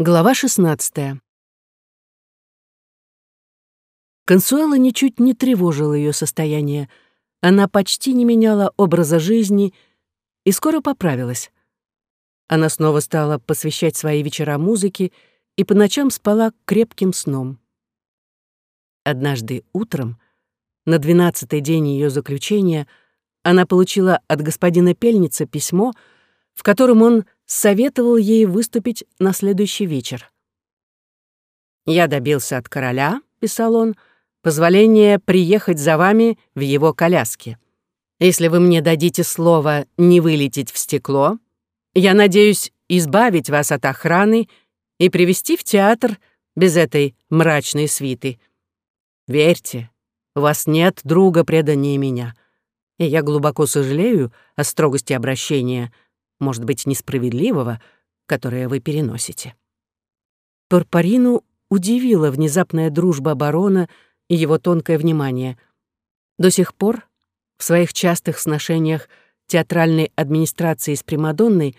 Глава 16. Консуэла ничуть не тревожила ее состояние. Она почти не меняла образа жизни и скоро поправилась. Она снова стала посвящать свои вечера музыке и по ночам спала крепким сном. Однажды утром, на двенадцатый день ее заключения, она получила от господина Пельница письмо, в котором он советовал ей выступить на следующий вечер. «Я добился от короля», — писал он, — «позволения приехать за вами в его коляске. Если вы мне дадите слово не вылететь в стекло, я надеюсь избавить вас от охраны и привести в театр без этой мрачной свиты. Верьте, у вас нет друга преданнее меня, и я глубоко сожалею о строгости обращения — может быть, несправедливого, которое вы переносите. Парпарину удивила внезапная дружба барона и его тонкое внимание. До сих пор в своих частых сношениях театральной администрации с Примадонной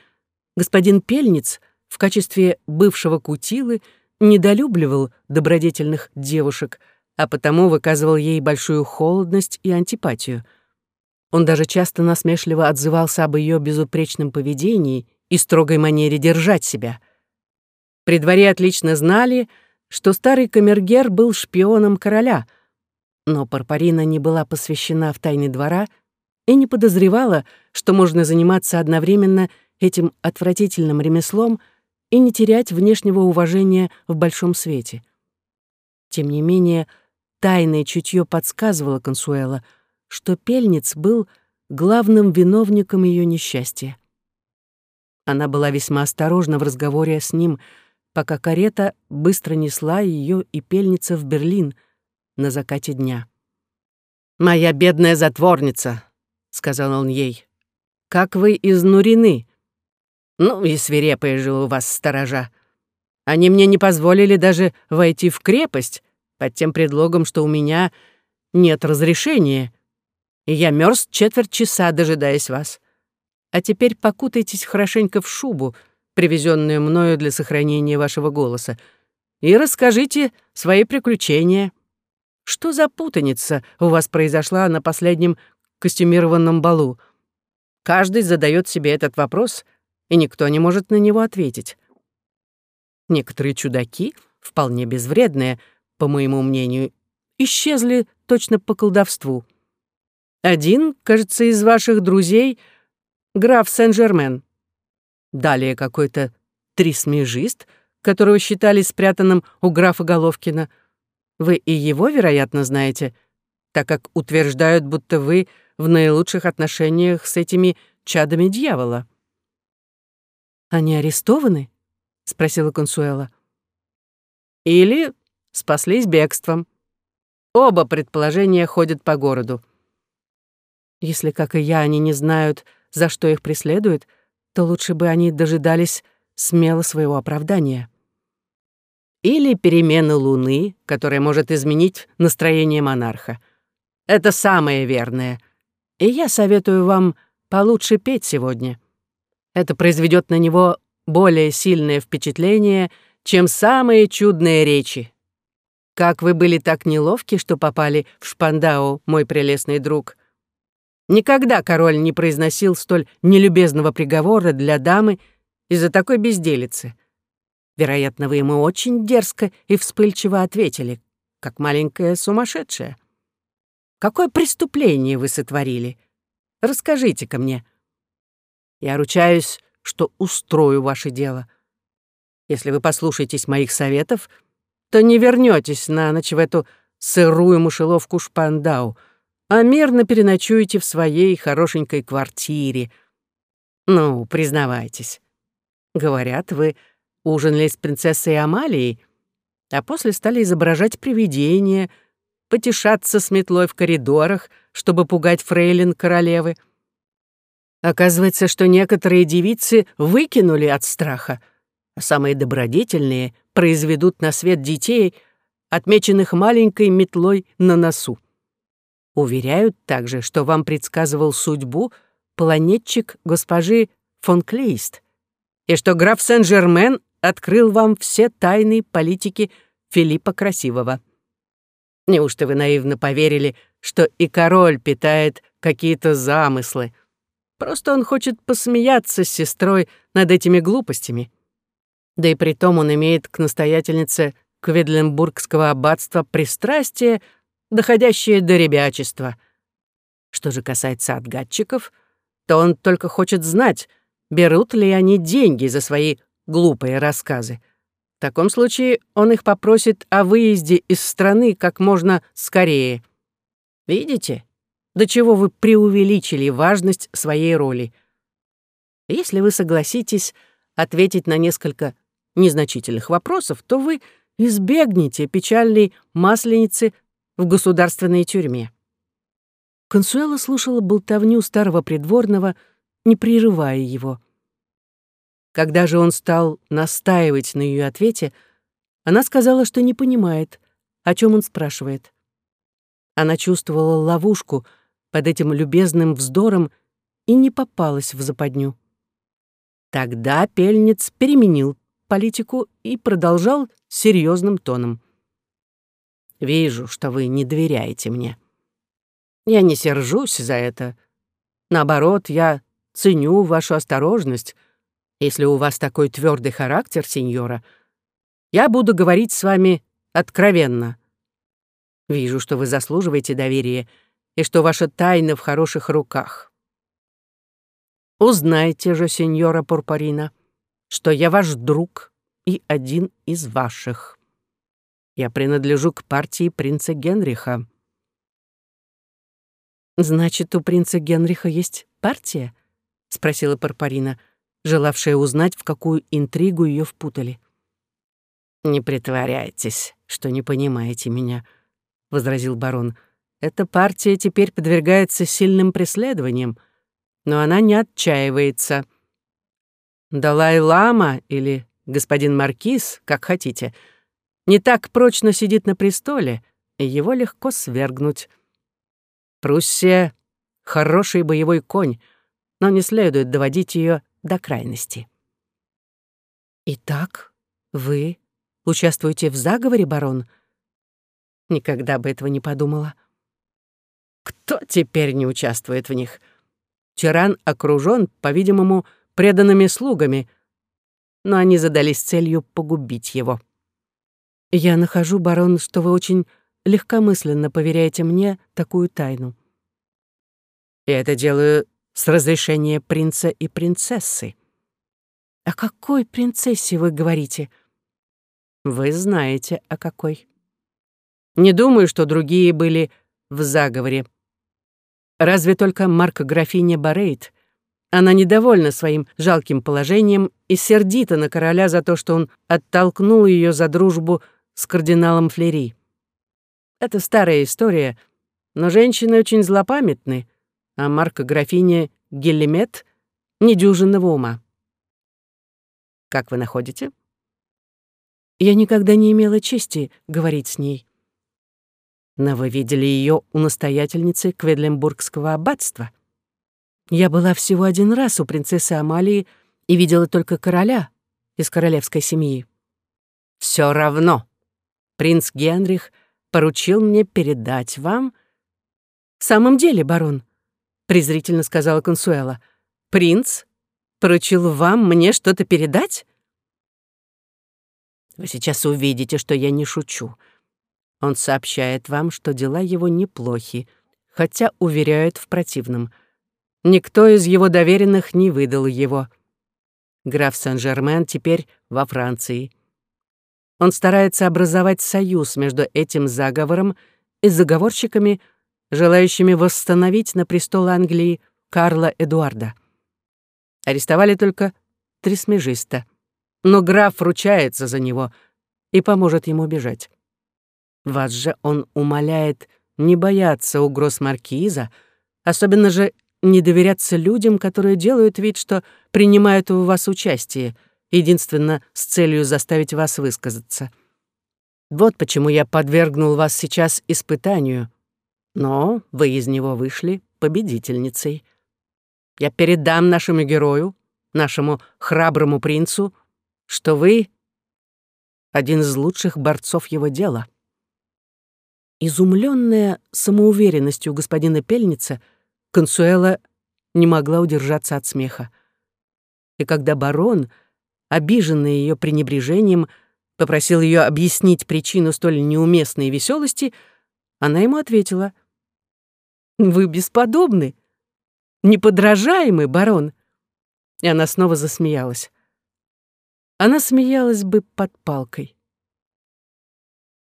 господин Пельниц в качестве бывшего кутилы недолюбливал добродетельных девушек, а потому выказывал ей большую холодность и антипатию — он даже часто насмешливо отзывался об ее безупречном поведении и строгой манере держать себя. При дворе отлично знали, что старый камергер был шпионом короля, но Парпарина не была посвящена в тайны двора и не подозревала, что можно заниматься одновременно этим отвратительным ремеслом и не терять внешнего уважения в большом свете. Тем не менее, тайное чутье подсказывало Консуэла — что Пельниц был главным виновником ее несчастья. Она была весьма осторожна в разговоре с ним, пока карета быстро несла ее и Пельница в Берлин на закате дня. «Моя бедная затворница», — сказал он ей, — «как вы изнурены. Ну и свирепые же у вас сторожа. Они мне не позволили даже войти в крепость под тем предлогом, что у меня нет разрешения, я мерз четверть часа, дожидаясь вас. А теперь покутайтесь хорошенько в шубу, привезенную мною для сохранения вашего голоса, и расскажите свои приключения. Что за путаница у вас произошла на последнем костюмированном балу? Каждый задает себе этот вопрос, и никто не может на него ответить. Некоторые чудаки, вполне безвредные, по моему мнению, исчезли точно по колдовству — один, кажется, из ваших друзей — граф Сен-Жермен. Далее какой-то трисмежист, которого считали спрятанным у графа Головкина. Вы и его, вероятно, знаете, так как утверждают, будто вы в наилучших отношениях с этими чадами дьявола. «Они арестованы?» — спросила Консуэла. «Или спаслись бегством. Оба предположения ходят по городу. Если, как и я, они не знают, за что их преследуют, то лучше бы они дожидались смело своего оправдания. Или перемены Луны, которая может изменить настроение монарха. Это самое верное. И я советую вам получше петь сегодня. Это произведет на него более сильное впечатление, чем самые чудные речи. Как вы были так неловки, что попали в Шпандау, мой прелестный друг. Никогда король не произносил столь нелюбезного приговора для дамы из-за такой безделицы. Вероятно, вы ему очень дерзко и вспыльчиво ответили, как маленькая сумасшедшая. Какое преступление вы сотворили? Расскажите-ка мне. Я ручаюсь, что устрою ваше дело. Если вы послушаетесь моих советов, то не вернетесь на ночь в эту сырую мышеловку Шпандау — а мирно переночуете в своей хорошенькой квартире. Ну, признавайтесь. Говорят, вы ужинали с принцессой Амалией, а после стали изображать привидения, потешаться с метлой в коридорах, чтобы пугать фрейлин королевы. Оказывается, что некоторые девицы выкинули от страха, а самые добродетельные произведут на свет детей, отмеченных маленькой метлой на носу. Уверяют также, что вам предсказывал судьбу планетчик госпожи фон Клейст, и что граф Сен-Жермен открыл вам все тайны политики Филиппа Красивого. Неужто вы наивно поверили, что и король питает какие-то замыслы? Просто он хочет посмеяться с сестрой над этими глупостями. Да и при том он имеет к настоятельнице Кведленбургского аббатства пристрастие, доходящее до ребячества. Что же касается отгадчиков, то он только хочет знать, берут ли они деньги за свои глупые рассказы. В таком случае он их попросит о выезде из страны как можно скорее. Видите, до чего вы преувеличили важность своей роли. Если вы согласитесь ответить на несколько незначительных вопросов, то вы избегнете печальной масленицы в государственной тюрьме. Консуэла слушала болтовню старого придворного, не прерывая его. Когда же он стал настаивать на ее ответе, она сказала, что не понимает, о чем он спрашивает. Она чувствовала ловушку под этим любезным вздором и не попалась в западню. Тогда Пельниц переменил политику и продолжал серьезным тоном. «Вижу, что вы не доверяете мне. Я не сержусь за это. Наоборот, я ценю вашу осторожность, если у вас такой твердый характер, сеньора, я буду говорить с вами откровенно. Вижу, что вы заслуживаете доверия и что ваша тайна в хороших руках. Узнайте же, сеньора Пурпарина, что я ваш друг и один из ваших. Я принадлежу к партии принца Генриха. «Значит, у принца Генриха есть партия?» — спросила Парпарина желавшая узнать, в какую интригу ее впутали. «Не притворяйтесь, что не понимаете меня», — возразил барон. «Эта партия теперь подвергается сильным преследованиям, но она не отчаивается. Далай-лама или господин Маркиз, как хотите, не так прочно сидит на престоле, и его легко свергнуть. Пруссия — хороший боевой конь, но не следует доводить ее до крайности. «Итак, вы участвуете в заговоре, барон?» Никогда бы этого не подумала. Кто теперь не участвует в них? Тиран окружен, по-видимому, преданными слугами, но они задались целью погубить его. Я нахожу, барон, что вы очень легкомысленно поверяете мне такую тайну. Я это делаю с разрешения принца и принцессы. О какой принцессе вы говорите? Вы знаете, о какой. Не думаю, что другие были в заговоре. Разве только Марк-графиня Барейт. Она недовольна своим жалким положением и сердита на короля за то, что он оттолкнул ее за дружбу с кардиналом Флери. Это старая история, но женщины очень злопамятны, а Марка графиня Гелемет недюжинного ума. Как вы находите? Я никогда не имела чести говорить с ней. Но вы видели ее у настоятельницы Кведлембургского аббатства. Я была всего один раз у принцессы Амалии и видела только короля из королевской семьи. Все равно. Принц Генрих поручил мне передать вам... В самом деле, барон, презрительно сказала Консуэла. «Принц поручил вам мне что-то передать?» «Вы сейчас увидите, что я не шучу. Он сообщает вам, что дела его неплохи, хотя уверяет в противном. Никто из его доверенных не выдал его. Граф Сен-Жермен теперь во Франции. Он старается образовать союз между этим заговором и заговорщиками, желающими восстановить на престол Англии Карла Эдуарда. Арестовали только Трисмежиста, но граф ручается за него и поможет ему бежать. Вас же он умоляет не бояться угроз маркиза, особенно же не доверяться людям, которые делают вид, что принимают у вас участие, единственно с целью заставить вас высказаться. Вот почему я подвергнул вас сейчас испытанию, но вы из него вышли победительницей. Я передам нашему герою, нашему храброму принцу, что вы — один из лучших борцов его дела». Изумленная самоуверенностью господина Пельница, Консуэла не могла удержаться от смеха. И когда барон, обиженный ее пренебрежением, попросил ее объяснить причину столь неуместной веселости, она ему ответила. «Вы бесподобны, неподражаемый барон!» И она снова засмеялась. Она смеялась бы под палкой.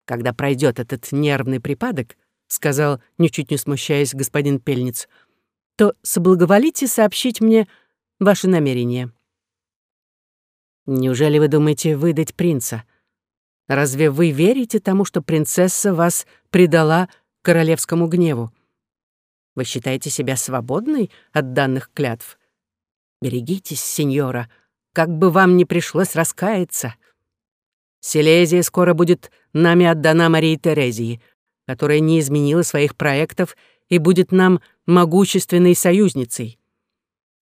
«Когда пройдет этот нервный припадок, — сказал, ничуть не смущаясь, господин Пельниц, — то соблаговолите сообщить мне ваши намерения». «Неужели вы думаете выдать принца?» Разве вы верите тому, что принцесса вас предала королевскому гневу? Вы считаете себя свободной от данных клятв? Берегитесь, сеньора, как бы вам ни пришлось раскаяться. Силезия скоро будет нами отдана Марии Терезии, которая не изменила своих проектов и будет нам могущественной союзницей.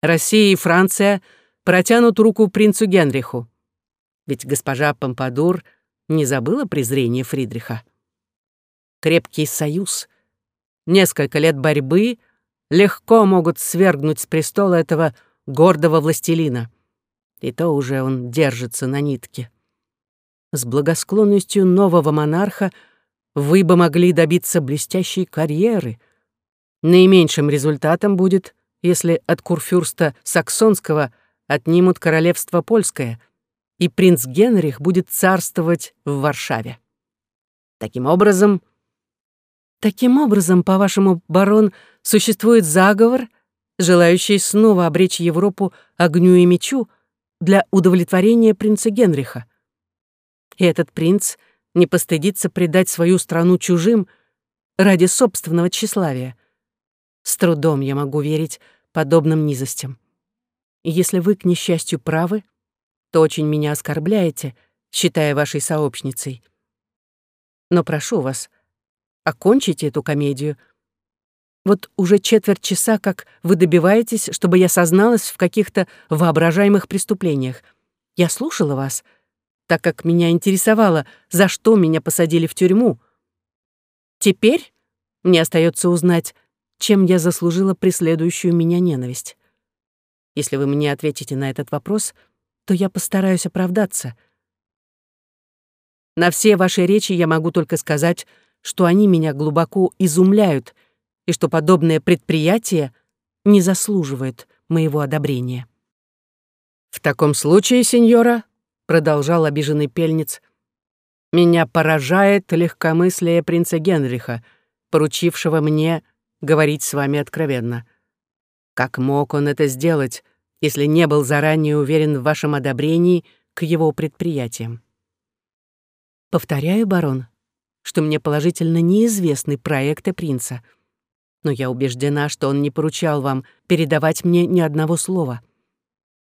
Россия и Франция протянут руку принцу Генриху. Ведь госпожа Помпадур — не забыла презрение Фридриха. Крепкий союз, несколько лет борьбы легко могут свергнуть с престола этого гордого властелина. И то уже он держится на нитке. С благосклонностью нового монарха вы бы могли добиться блестящей карьеры. Наименьшим результатом будет, если от курфюрста Саксонского отнимут королевство польское, и принц Генрих будет царствовать в Варшаве. Таким образом... Таким образом, по-вашему, барон, существует заговор, желающий снова обречь Европу огню и мечу для удовлетворения принца Генриха. И этот принц не постыдится предать свою страну чужим ради собственного тщеславия. С трудом я могу верить подобным низостям. И если вы, к несчастью, правы, — то очень меня оскорбляете, считая вашей сообщницей. Но прошу вас, окончите эту комедию. Вот уже четверть часа, как вы добиваетесь, чтобы я созналась в каких-то воображаемых преступлениях. Я слушала вас, так как меня интересовало, за что меня посадили в тюрьму. Теперь мне остается узнать, чем я заслужила преследующую меня ненависть. Если вы мне ответите на этот вопрос — то я постараюсь оправдаться. На все ваши речи я могу только сказать, что они меня глубоко изумляют и что подобное предприятие не заслуживает моего одобрения. «В таком случае, сеньора», — продолжал обиженный пельниц, «меня поражает легкомыслие принца Генриха, поручившего мне говорить с вами откровенно. Как мог он это сделать, если не был заранее уверен в вашем одобрении к его предприятиям. Повторяю, барон, что мне положительно неизвестны проекты принца, но я убеждена, что он не поручал вам передавать мне ни одного слова.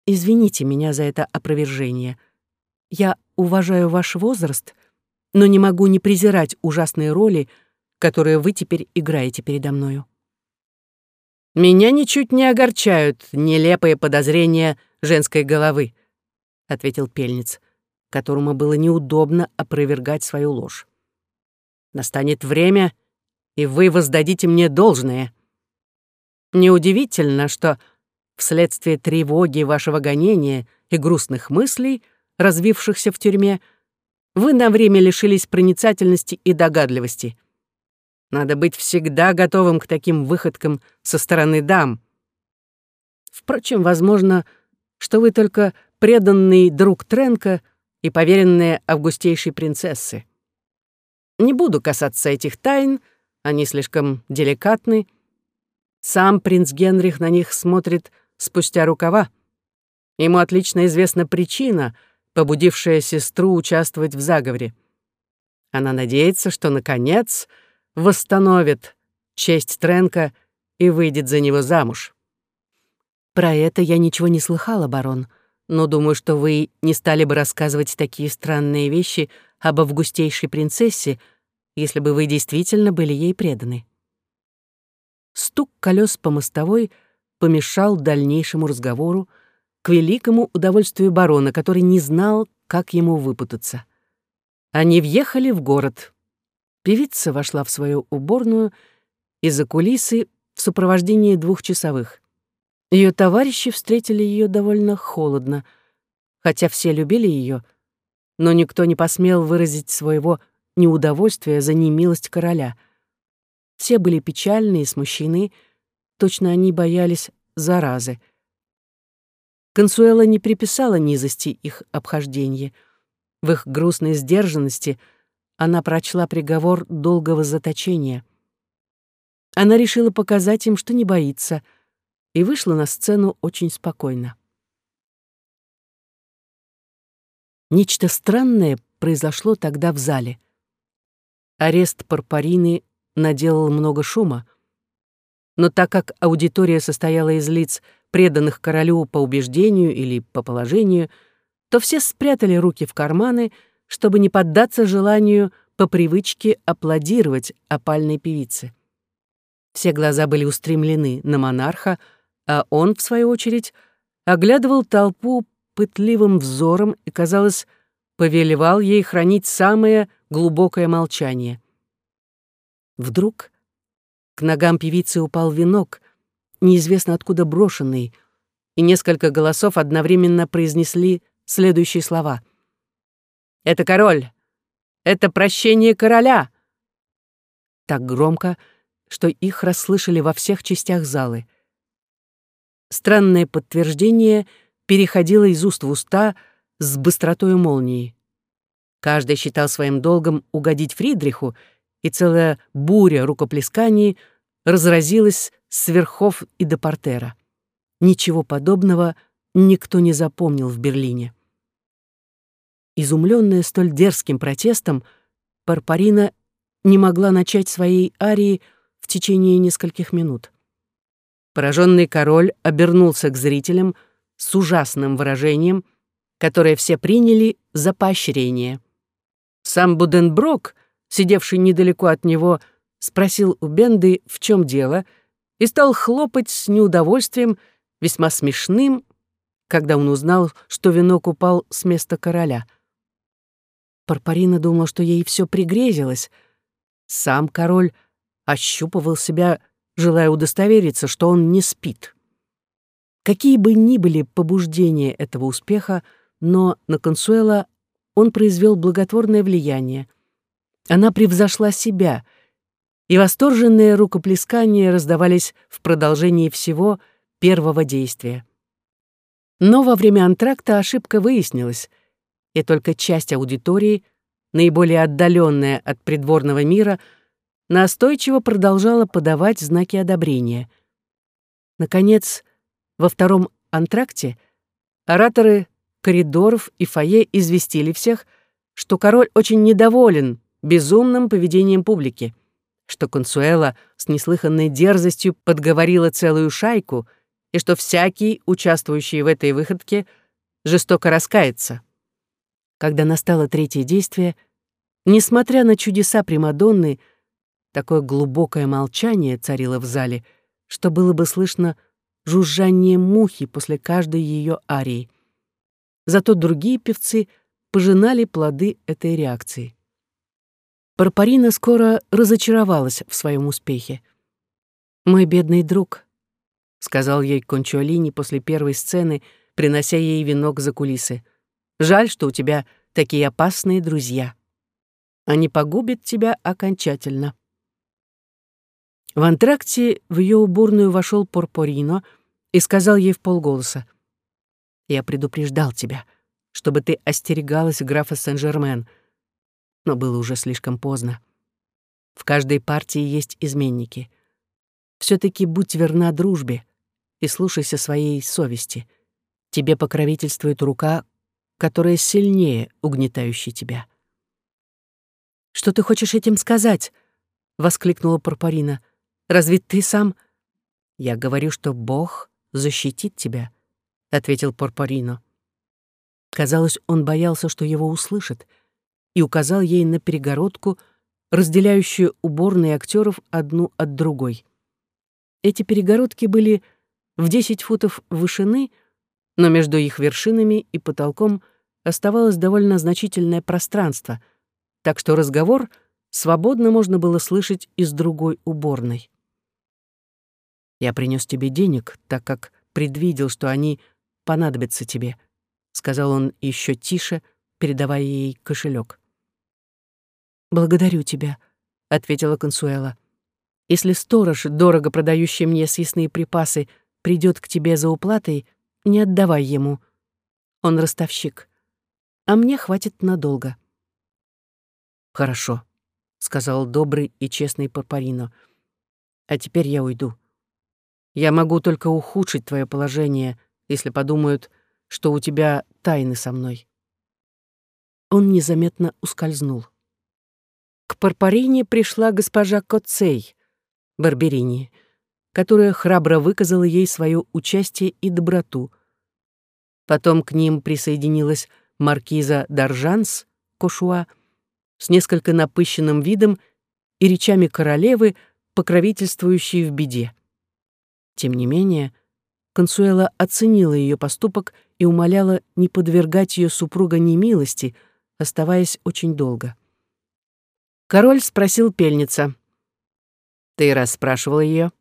Извините меня за это опровержение. Я уважаю ваш возраст, но не могу не презирать ужасные роли, которые вы теперь играете передо мною. «Меня ничуть не огорчают нелепые подозрения женской головы», — ответил пельниц, которому было неудобно опровергать свою ложь. «Настанет время, и вы воздадите мне должное. Неудивительно, что вследствие тревоги вашего гонения и грустных мыслей, развившихся в тюрьме, вы на время лишились проницательности и догадливости. Надо быть всегда готовым к таким выходкам со стороны дам. Впрочем, возможно, что вы только преданный друг Тренка и поверенная августейшей принцессы. Не буду касаться этих тайн, они слишком деликатны. Сам принц Генрих на них смотрит спустя рукава. Ему отлично известна причина, побудившая сестру участвовать в заговоре. Она надеется, что, наконец, восстановит честь Тренка и выйдет за него замуж. Про это я ничего не слыхала, барон, но думаю, что вы не стали бы рассказывать такие странные вещи об августейшей принцессе, если бы вы действительно были ей преданы. Стук колес по мостовой помешал дальнейшему разговору, к великому удовольствию барона, который не знал, как ему выпутаться. Они въехали в город. Певица вошла в свою уборную и за кулисы в сопровождении двух часовых. Ее товарищи встретили ее довольно холодно, хотя все любили ее, но никто не посмел выразить своего неудовольствия за немилость короля. Все были печальны и смущены, точно они боялись заразы. Консуэла не приписала низости их обхождения. В их грустной сдержанности она прочла приговор долгого заточения. Она решила показать им, что не боится, и вышла на сцену очень спокойно. Нечто странное произошло тогда в зале. Арест Парпарины наделал много шума, но так как аудитория состояла из лиц, преданных королю по убеждению или по положению, то все спрятали руки в карманы, чтобы не поддаться желанию по привычке аплодировать опальной певице. Все глаза были устремлены на монарха, а он, в свою очередь, оглядывал толпу пытливым взором и, казалось, повелевал ей хранить самое глубокое молчание. Вдруг к ногам певицы упал венок, неизвестно откуда брошенный, и несколько голосов одновременно произнесли следующие слова. «Это король! Это прощение короля!» Так громко, что их расслышали во всех частях залы. Странное подтверждение переходило из уст в уста с быстротой молнии. Каждый считал своим долгом угодить Фридриху, и целая буря рукоплесканий разразилась с верхов и до портера. Ничего подобного никто не запомнил в Берлине. Изумленная столь дерзким протестом, Парпарина не могла начать своей арии в течение нескольких минут. Пораженный король обернулся к зрителям с ужасным выражением, которое все приняли за поощрение. Сам Буденброк — сидевший недалеко от него, спросил у Бенды, в чем дело, и стал хлопать с неудовольствием, весьма смешным, когда он узнал, что венок упал с места короля. Парпарина думала, что ей все пригрезилось. Сам король ощупывал себя, желая удостовериться, что он не спит. Какие бы ни были побуждения этого успеха, но на Консуэла он произвел благотворное влияние. Она превзошла себя, и восторженные рукоплескания раздавались в продолжении всего первого действия. Но во время антракта ошибка выяснилась, и только часть аудитории, наиболее отдаленная от придворного мира, настойчиво продолжала подавать знаки одобрения. Наконец, во втором антракте ораторы коридоров и фойе известили всех, что король очень недоволен безумным поведением публики, что Консуэла с неслыханной дерзостью подговорила целую шайку и что всякий, участвующий в этой выходке, жестоко раскается. Когда настало третье действие, несмотря на чудеса Примадонны, такое глубокое молчание царило в зале, что было бы слышно жужжание мухи после каждой ее арии. Зато другие певцы пожинали плоды этой реакции. Парпарина скоро разочаровалась в своем успехе. «Мой бедный друг», — сказал ей Кончуалини после первой сцены, принося ей венок за кулисы. «Жаль, что у тебя такие опасные друзья. Они погубят тебя окончательно». В антракте в ее уборную вошел Порпорино и сказал ей в полголоса. «Я предупреждал тебя, чтобы ты остерегалась графа Сен-Жермен но было уже слишком поздно. В каждой партии есть изменники. все таки будь верна дружбе и слушайся своей совести. Тебе покровительствует рука, которая сильнее угнетающей тебя. «Что ты хочешь этим сказать?» — воскликнула Парпарина. «Разве ты сам...» «Я говорю, что Бог защитит тебя», — ответил Порпорино. Казалось, он боялся, что его услышат — и указал ей на перегородку, разделяющую уборные актеров одну от другой. Эти перегородки были в 10 футов вышины, но между их вершинами и потолком оставалось довольно значительное пространство, так что разговор свободно можно было слышать из другой уборной. «Я принес тебе денег, так как предвидел, что они понадобятся тебе», — сказал он еще тише, передавая ей кошелек. «Благодарю тебя», — ответила Консуэла. «Если сторож, дорого продающий мне съестные припасы, придет к тебе за уплатой, не отдавай ему. Он ростовщик. А мне хватит надолго». «Хорошо», — сказал добрый и честный Парпарино. «А теперь я уйду. Я могу только ухудшить твое положение, если подумают, что у тебя тайны со мной». Он незаметно ускользнул. К Парпарине пришла госпожа Коцей, Барберини, которая храбро выказала ей свое участие и доброту. Потом к ним присоединилась маркиза Даржанс, Кошуа, с несколько напыщенным видом и речами королевы, покровительствующей в беде. Тем не менее, Консуэла оценила ее поступок и умоляла не подвергать ее супруга немилости, оставаясь очень долго. Король спросил пельница. «Ты расспрашивал ее?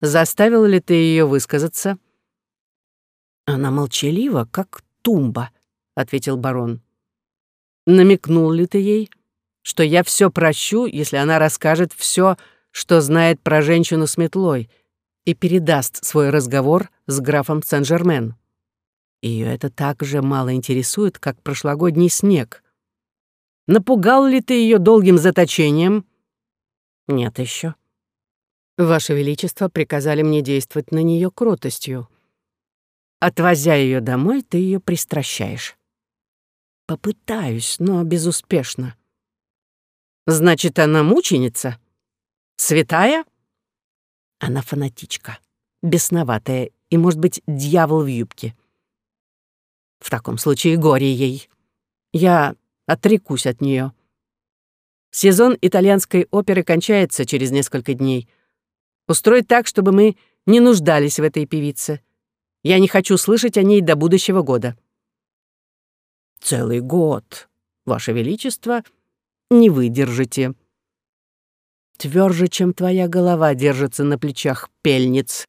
Заставил ли ты ее высказаться?» «Она молчалива, как тумба», — ответил барон. «Намекнул ли ты ей, что я все прощу, если она расскажет все, что знает про женщину с метлой, и передаст свой разговор с графом Сен-Жермен? Ее это так же мало интересует, как прошлогодний снег». Напугал ли ты ее долгим заточением? Нет еще. Ваше Величество приказали мне действовать на нее кротостью. Отвозя ее домой, ты ее пристращаешь. Попытаюсь, но безуспешно. Значит, она мученица? Святая? Она фанатичка, бесноватая и, может быть, дьявол в юбке. В таком случае горе ей. Я отрекусь от нее. Сезон итальянской оперы кончается через несколько дней. Устроить так, чтобы мы не нуждались в этой певице. Я не хочу слышать о ней до будущего года. Целый год, Ваше Величество, не выдержите. Тверже, чем твоя голова держится на плечах пельниц,